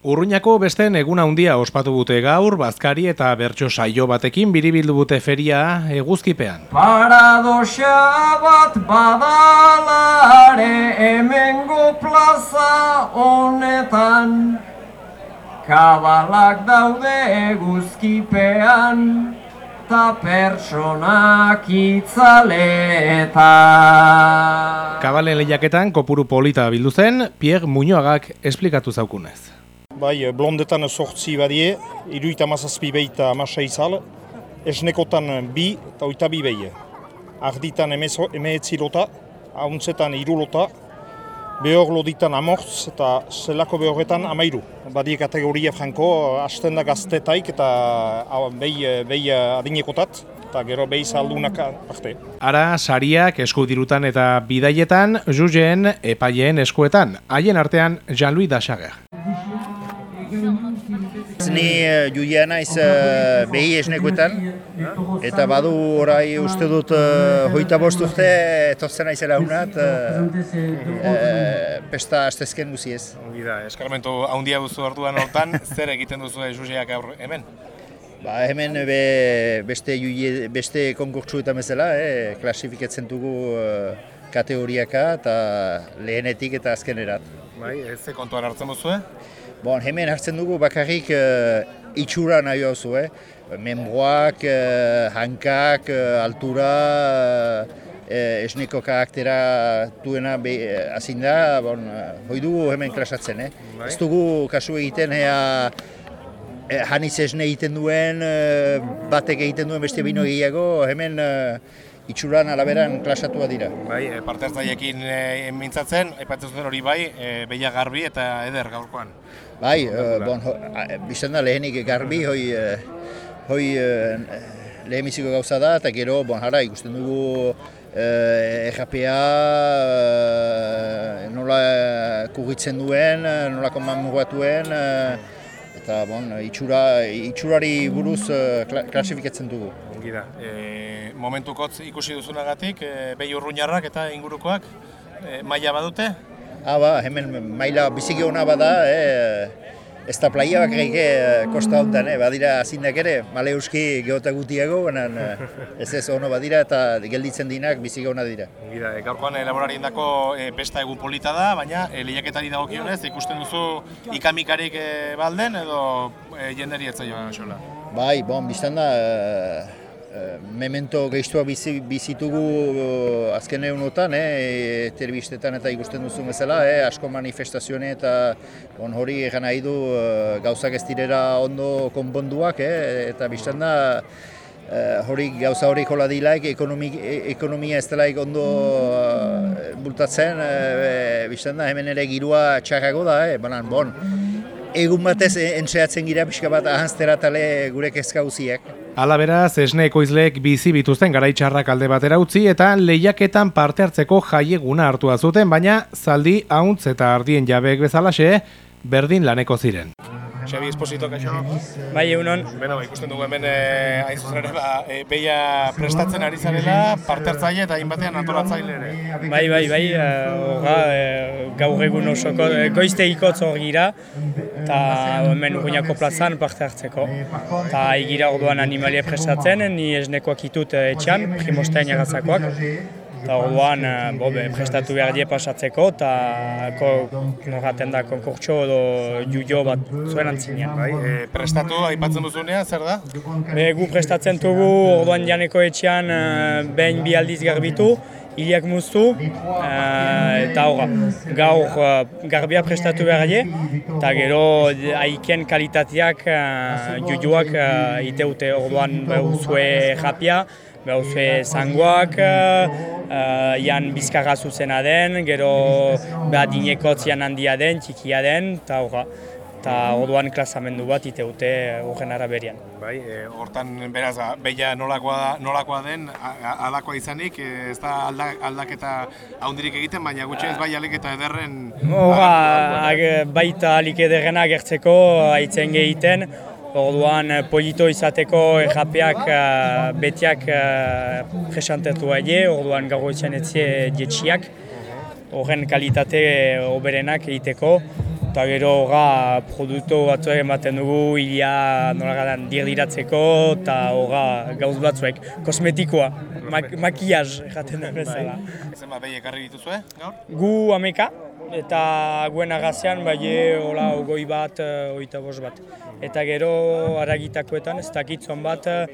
Urruñako besten eguna handia ospatu dute gaur, bazkari eta bertso saio batekin biribildu dute feria eguzkipean. Paradoxa bat badalare hemengo plaza honetan Kabalak daude eguzkipean ta pertsonak itzaletan Kabalen lehiaketan kopuru polita bildu zen, Pierre Muñoagak esplikatu zaukunez. Bai, blondetan sortzi badie, iruita mazazpi behi eta amasa izal, esnekotan bi eta oita bi behi. Arditan emeetzi lota, hauntzetan iru lota, behor loditan amortz eta zelako behorretan amairu. Badie kategoria franko, hasten da gaztetaik eta behi, behi adinekotat, eta gero behi zaldunak arte. Ara, sariak eskudirutan eta bidaietan, juzeen epaileen eskuetan, haien artean Jean-Louis Dachager. Ni uh, juia naiz uh, behi esnekoetan, eta badu orai uste dut uh, hoita bost urte etortzen naizela unat, uh, pesta astezken guziez. Ongi da, eskarmentu haundia duzu orduan hortan, zer egiten duzu juzeak aur hemen? Ba, hemen be, beste, juie, beste konkurtsuetan bezala, eh, klasifikatzen dugu kategoriaka eta lehenetik eta azkenerat. Bai, ez kontuan hartzen duzu, eh? Bon, hemen hartzen dugu bakarrik uh, itxura nahi hau eh? Membroak, uh, hankak, uh, altura, uh, esneko karaktera duena uh, azin da, bon, uh, hoi dugu hemen klasatzen. Eh? Bai. Ez dugu kasu egiten ea eh, haniz esne egiten duen, batek egiten duen beste bino gehiago, hemen itxuran alaberan klasatua dira. Bai, e, parte hartzaiekin e, mintzatzen, aipatzen zuten hori bai, e, beia garbi eta eder gaurkoan. Bai, uh, bon, ho, bizten da lehenik garbi, hoi, hoi uh, lehenbiziko gauza da, eta gero, bon, jara, ikusten dugu uh, errapea, nola kugitzen duen, nola konmamugatuen, uh, eta bon, itxura, itxurari buruz klasifikatzen dugu. Ongi da. E, momentukotz ikusi duzunagatik, e, behi urruñarrak eta ingurukoak e, maila badute? Ah, ba, hemen maila biziki hona bada, eh, ez da plaia bakarrik eh, kosta honetan, eh, badira azindak ere, male euski geota gutiago, baina ez ez ono badira eta gelditzen dinak biziki hona dira. Gira, e, gaurkoan elaborarien dako e, besta egun polita da, baina e, lehiaketari dagokionez ikusten duzu ikamikarik e, balden edo e, jenderi etzaioa xola? Bai, bon, biztan da, Uh, memento gehistua bizi, bizitugu uh, azken egunotan, eh, telebiztetan eta ikusten duzu bezala, eh, asko manifestazioen eta on, hori egan nahi du uh, gauzak ez direra ondo konponduak, eh, eta biztan da hori gauza hori kola dilaik, ekonomi, ekonomia ez delaik ondo bultatzen, biztan da hemen ere girua txarrago da, eh, banan, bon, egun batez entzeatzen gira pixka bat ahanzteratale gure kezka Hala beraz, esne ekoizleek bizi bituzten garaitxarrak alde batera utzi eta lehiaketan parte hartzeko jaieguna hartua zuten, baina zaldi hauntz eta ardien jabeek bezalaxe berdin laneko ziren. Xabi Esposito, kaixo? Bai, egunon. Beno, ikusten dugu hemen eh, hain zuzen ere, ba, eh, beia prestatzen ari zarela, parte hartzaile eta hainbatean antolatzaile ere. Bai, bai, bai, horra, eh, gaur egun osoko, eh, goiztegiko hor gira, eta hemen urruñako plazan parte hartzeko. Eta egira orduan animalia prestatzen, ni esnekoak itut eh, etxean, primostean jagazakoak. Eta orduan, eh, bo, be, prestatu behar die pasatzeko, eta noraten da konkurtso edo jujo bat zuen antzinean. Bai, e, prestatu, aipatzen duzunean, zer da? Be, gu prestatzen dugu orduan janeko etxean behin bi aldiz garbitu, hiliak muztu, uh, eta horra, gaur uh, garbia prestatu behar die, eta gero haiken kalitateak uh, jujuak uh, iteute orduan behuzue japia, behuzue zangoak, uh, jan bizkarra zuzena den, gero adinekotzian handia den, txikia den, eta horra eta orduan klasamendu bat iteute horren araberian. Bai, e, hortan beraz, beia nolakoa, nolakoa den, alakoa izanik, e, ez da aldak, aldaketa haundirik egiten, baina gutxe ez bai alik eta ederren... Horra, baita alik ederrena gertzeko, haitzen egiten, Orduan polito izateko errapeak betiak presantetu aile, orduan gaur etxean etzie dietxiak, horren kalitate oberenak egiteko, eta gero horra produktu batzuek ematen dugu hilia nolagadan dirdiratzeko eta horra gauz batzuek kosmetikoa, mak makiaz jaten da bezala. Zenba behi ekarri dituzue, gaur? Gu ameka eta guen agazian bai hola ogoi bat, eh, oita bost bat. Eta gero aragitakoetan ez dakitzon bat eh,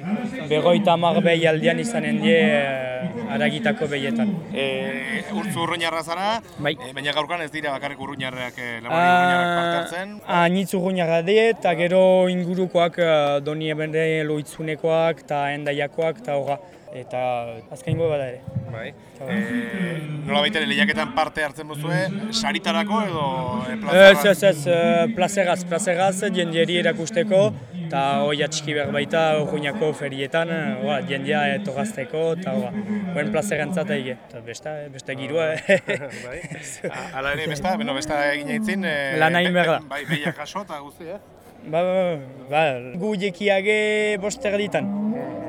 berroita hamar behi aldian izanen die eh, aragitako behietan. E, urtzu urruñarra zara, Bai. e, baina gaurkan ez dira bakarrik urruñarrak, e, urruñarrak parte hartzen. Anitz urruñarra die eta gero ingurukoak doni ebende loitzunekoak eta endaiakoak eta horra. Eta azkaingo bada ere. Bai. E, nola baita lehiaketan parte hartzen duzue, saritarako edo e, Ez, ez, ez, eh, plazeraz, plazeraz, jendieri erakusteko, eta hoi atxiki behar baita urruñako ferietan, eh, hoa, jendea etorrazteko, eta hoa, buen plazerantzat ege. Eta besta, beste girua, bai. A- Hala ere, besta, beno, besta egin aitzin. E, Lan egin behar da. Bai, behiak jaso eta guzti, eh? Ba, ba, ba, gu jekiage bost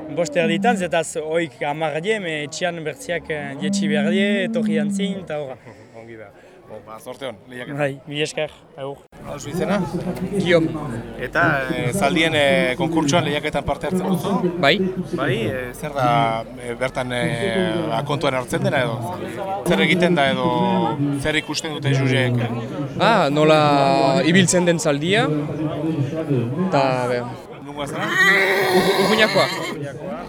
erditan. Bost erditan, zetaz hoik hamar die, me etxian bertziak eh, jetxi behar die, etorri antzin, eta horra. Ongi da. Bo, ba, zorte hon, lehiaketan. Bai, mi esker, agur. Nola zu izena? Guillaume, Eta e, zaldien e, konkurtsoan lehiaketan parte hartzen duzu? bai, Bai, e, zer da e, bertan e, akontuan hartzen dena edo? Zer egiten da edo zer ikusten dute jujeek? ah, nola ibiltzen den zaldia, eta be, Nungoa zara? Urruñakoa,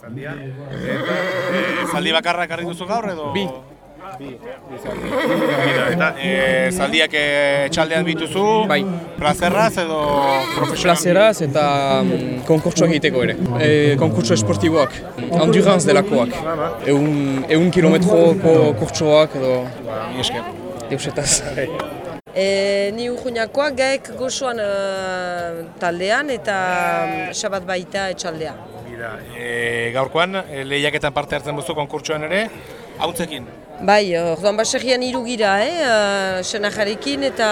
Zaldia. E, zaldi bakarra ekarri duzu gaur edo? Bi. Bi. Bi zaldi. Eta e, zaldiak e, etxaldean bituzu? Bai. Plazerraz edo profesional? plazeraz eta mm, konkurtsoak egiteko ere. E, konkurtso esportiboak, endurance delakoak, egun, egun kilometroko kurtsoak edo Mi esker. deusetaz. E, ni urruñakoa gaek gozoan eh, taldean eta mm, sabat baita etxaldea. Mira, e, gaurkoan e, lehiaketan parte hartzen duzu konkurtsoan ere, hauntzekin. Bai, orduan baserrian hiru gira, eh? eh, senajarekin eta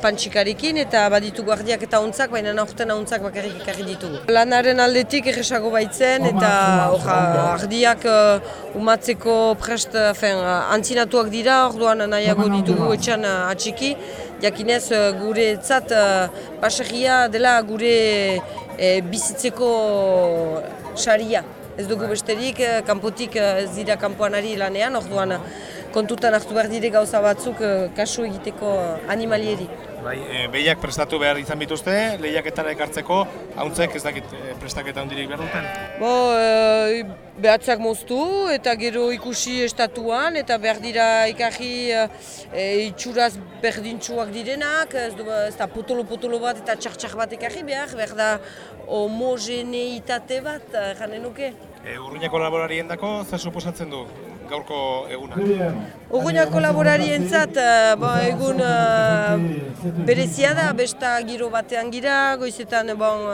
pantxikarekin eta baditu guardiak eta ontzak, baina aurten ontzak bakarrik ekarri ditugu. Lanaren aldetik erresago baitzen eta orra, ardiak eh, umatzeko prest, fen, antzinatuak dira, orduan nahiago ditugu etxan eh, atxiki. Jakinez eh, gure etzat baserria dela gure eh, bizitzeko saria. Ez dugu besterik, eh, kanpotik ez dira kanpoan ari lanean, orduan kontutan hartu behar dire gauza batzuk eh, kasu egiteko eh, animalieri. Bai, e, behiak prestatu behar izan bituzte, lehiaketara ekartzeko, hauntzek ez dakit e, prestaketa handirik behar duten. Bo, e, behatzak moztu eta gero ikusi estatuan eta behar dira ikarri e, itxuraz berdintsuak direnak, ez, du, ez da potolo-potolo bat eta txar-txar bat ekarri behar, behar da homogeneitate bat, eh, janen nuke. E, urruñako laborarien dako, zer suposatzen du gaurko eguna? Urruñako laborarientzat eh, ba, egun eh, berezia da, besta giro batean gira, goizetan bon,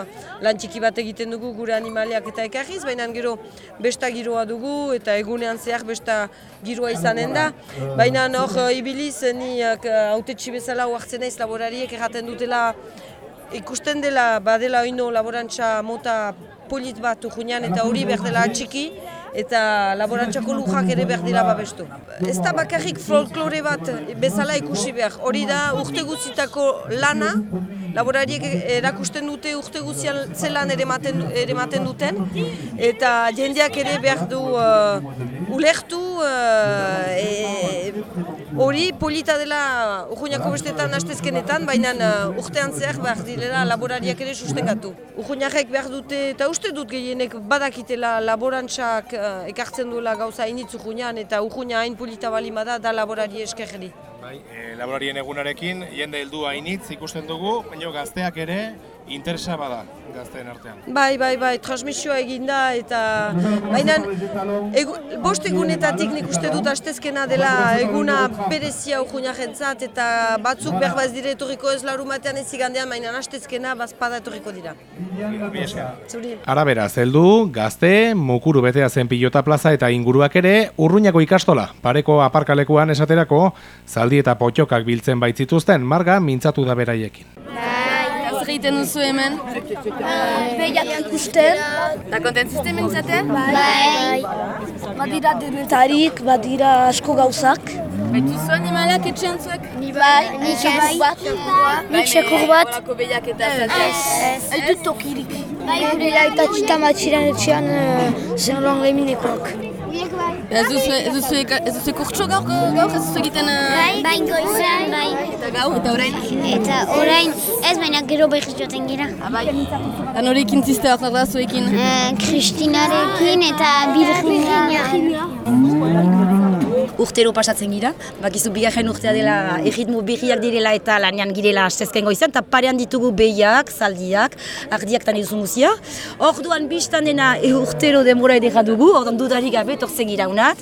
lan txiki bat egiten dugu gure animaliak eta ekarriz, baina gero besta giroa dugu eta egunean zehar besta giroa izanen da. Baina hor eh, ibiliz, ni hautetxi bezala oartzen naiz laborariek erraten dutela ikusten dela badela oino laborantza mota polit bat urruñan eta hori behar dela txiki eta laborantzako lujak ere behar dira babestu. Ez da bakarrik folklore bat bezala ikusi behar. Hori da urte guztitako lana, laborariek erakusten dute urte guztian zelan ere ematen, ere ematen duten, eta jendeak ere behar du uh, ulertu uh, e, hori polita dela urruñako bestetan astezkenetan, baina uh, urtean zehar behar direla laborariak ere sustengatu. Urruñarek behar dute, eta uste dut gehienek badakitela laborantzak uh, ekartzen duela gauza hainitz urruñan, eta urruña hain polita balima da, da laborari eskerri. Bai, e, laborarien egunarekin, jende heldu hainitz ikusten dugu, baina gazteak ere interesa bada gazteen artean. Bai, bai, bai, transmisioa eginda eta baina egu, bost egunetatik nik uste dut astezkena dela eguna berezia urruñarentzat eta batzuk behar baz dire etorriko ez lauru batean ez igandean, baina astezkena bazpada etorriko dira. Zuri. Arabera, zeldu, gazte, mukuru betea zen pilota plaza eta inguruak ere, urruñako ikastola. Pareko aparkalekuan esaterako, zaldi eta potxokak biltzen baitzituzten, marga mintzatu da beraiekin. Zer egiten duzu hemen? Behiak ikusten. Da kontentziste hemen izaten? Bai. Badira denetarik, badira asko gauzak. Baituzu animalak etxean zuek? Ni bai, ni txekur bat. Ni txekur bat. Olako behiak eta Ez dut tokirik. Bai, gure laita txita matxiran etxean zen loan leheminekoak. Ez duzu ez duzu kurtso gaur, gaur ez duzu egiten... Bai, bai, goizan, bai. Eta gaur, eta orain? Eta orain, ez baina gero behiz joten gira. Abai, han horrekin ziste hor da zuekin? Kristinarekin eta Virginia. Urtero pasatzen gira, bakizu bigarren urtea dela erritmo berriak direla eta lanean girela astezken goizan, eta parean ditugu behiak, zaldiak, ardiak tan eduzun guzia. Orduan biztan dena e, urtero denbora edera dugu, orduan dudarik gabe torzen gira unat.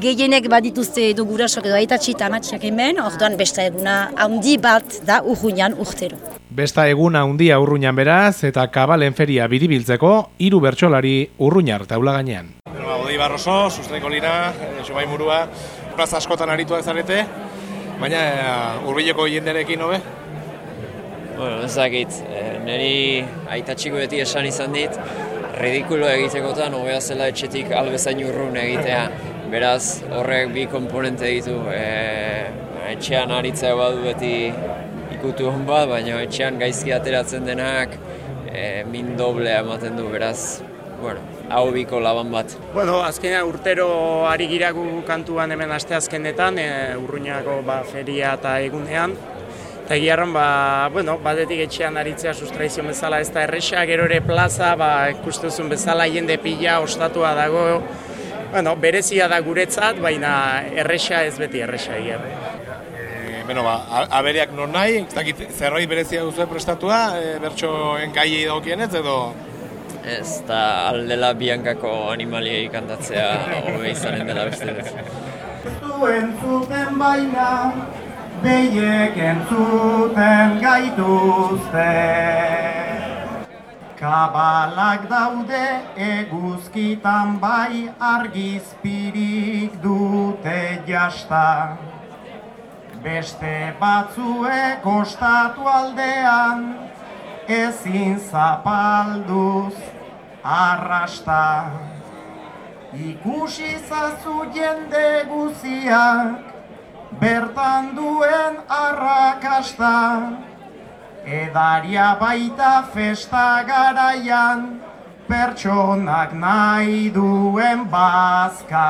Gehienek badituzte edo gurasok edo aitatxi eta amatxiak hemen, orduan besta eguna handi bat da urruñan urtero. Besta eguna handia urruñan beraz eta kabalen feria biribiltzeko hiru bertsolari urruñar taula gainean. Barroso, Sustreko Lina, Xumai Murua, plaza askotan arituak zarete, baina uh, urbileko jenderekin hobe? Bueno, ez dakit, e, niri aitatxiko beti esan izan dit, ridikulo egitekotan hobea zela etxetik albezain urrun egitea. Beraz, horrek bi komponente ditu, e, etxean aritzea badu beti ikutu hon bat, baina etxean gaizki ateratzen denak e, min doblea ematen du, beraz, bueno, hau biko laban bat. Bueno, azkenean urtero ari giragu kantuan hemen aste azkenetan, e, urruñako ba, feria eta egunean. Eta egiarran, ba, bueno, batetik etxean aritzea sustraizion bezala ez da erresa, gero ere plaza, ba, ikustuzun bezala jende pila, ostatua dago, bueno, berezia da guretzat, baina erresa ez beti erresa egiarra. E, beno, ba, aberiak non nahi, ez zerbait berezia duzu prestatua, e, bertsoen kaiei dagokienez edo Ez, eta aldela biankako animaliei kantatzea hobe izanen dela beste dut. Zuen zuten baina, behiek entzuten gaituzte. Kabalak daude eguzkitan bai argizpirik dute jasta. Beste batzuek ostatu aldean, ezin zapalduz arrasta. Ikusi zazu jende guziak, bertan duen arrakasta. Edaria baita festa garaian, pertsonak nahi duen bazka.